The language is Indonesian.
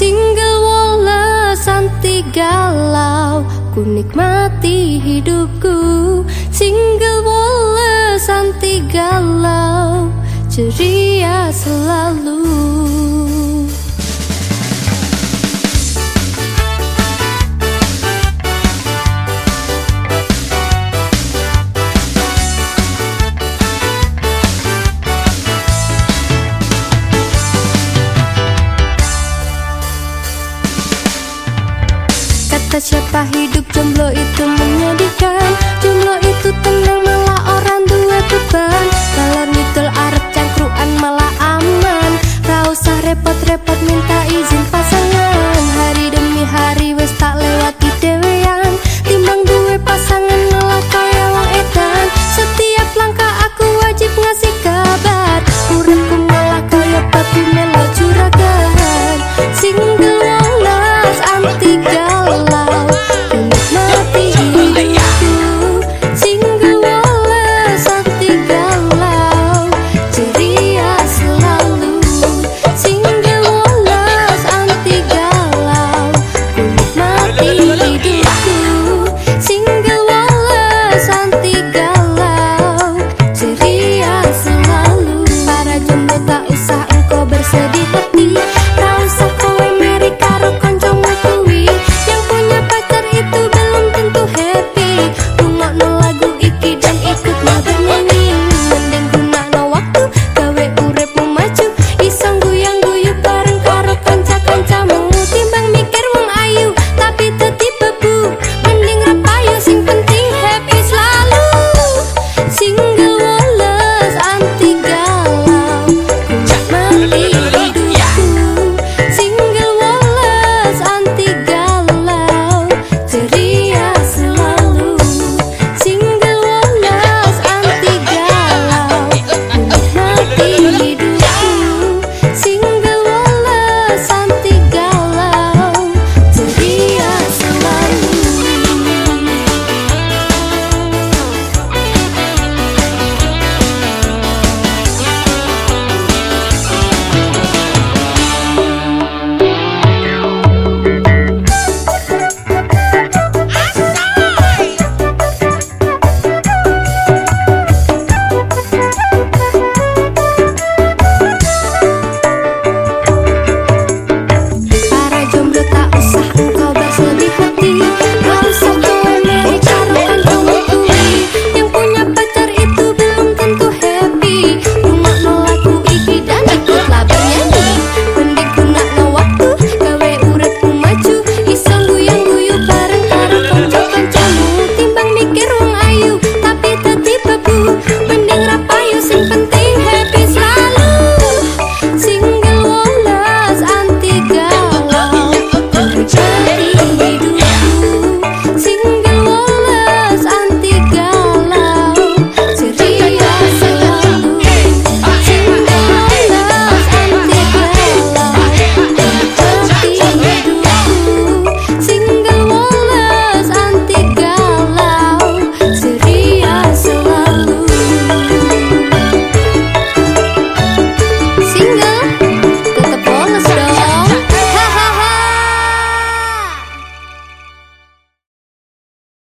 Single walesan galau Ku nikmati hidupku. Single walesan galau Ceria selalu. siapa hidup jomblo itu menyedihkan? Jomblo itu tenang malah orang dua beban. Malah nitul arep cangkruan malah aman. Rausah repot-repot minta izin pak